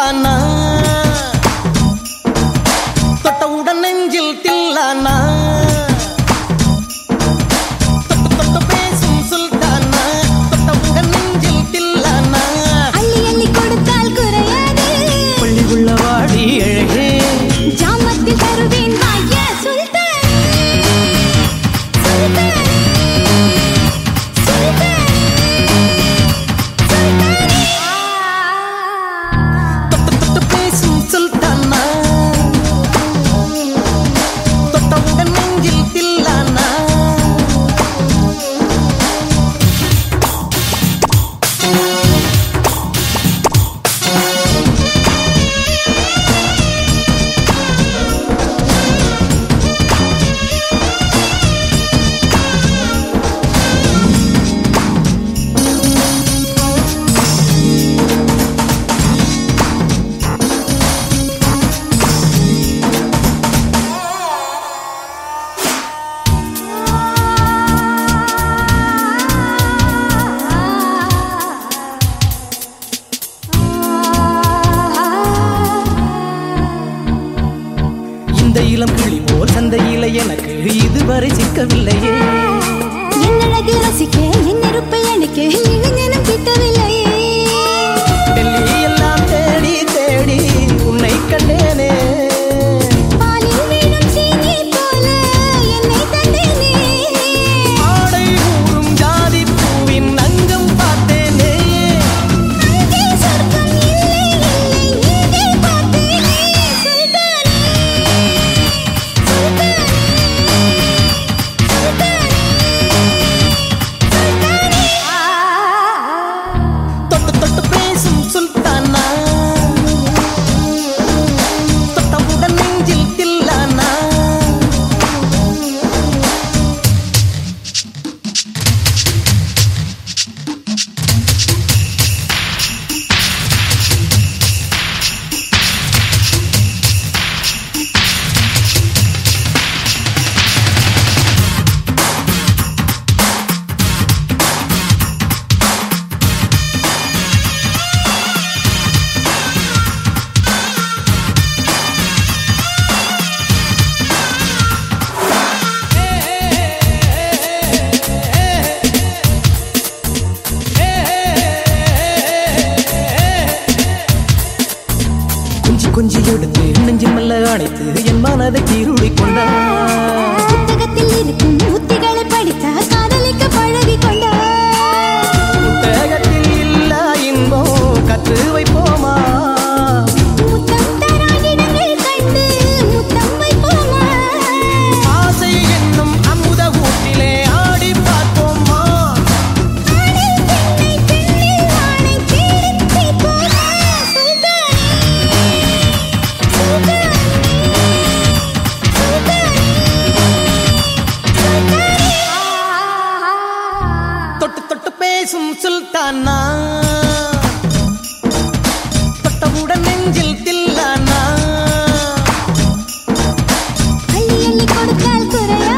தில்லானா? தொட்டவுடன் நெஞ்சில் தில்லானா? எனக்கு இதுவரை சிக்கவில்லையே. என்னழகு ரசிக்க என் நெருப்பை எனக்கு இளைஞனும் கிட்டவில்லையே கொஞ்சி எடுத்து நெஞ்சில் மெல்ல அணைத்து என் மனதை கீருளி கொண்டான் நீயும் சுல்தானா? தொட்டவுடன் நெஞ்சில் தில்லானா? கையள்ளி கொடுத்தால் குறையா?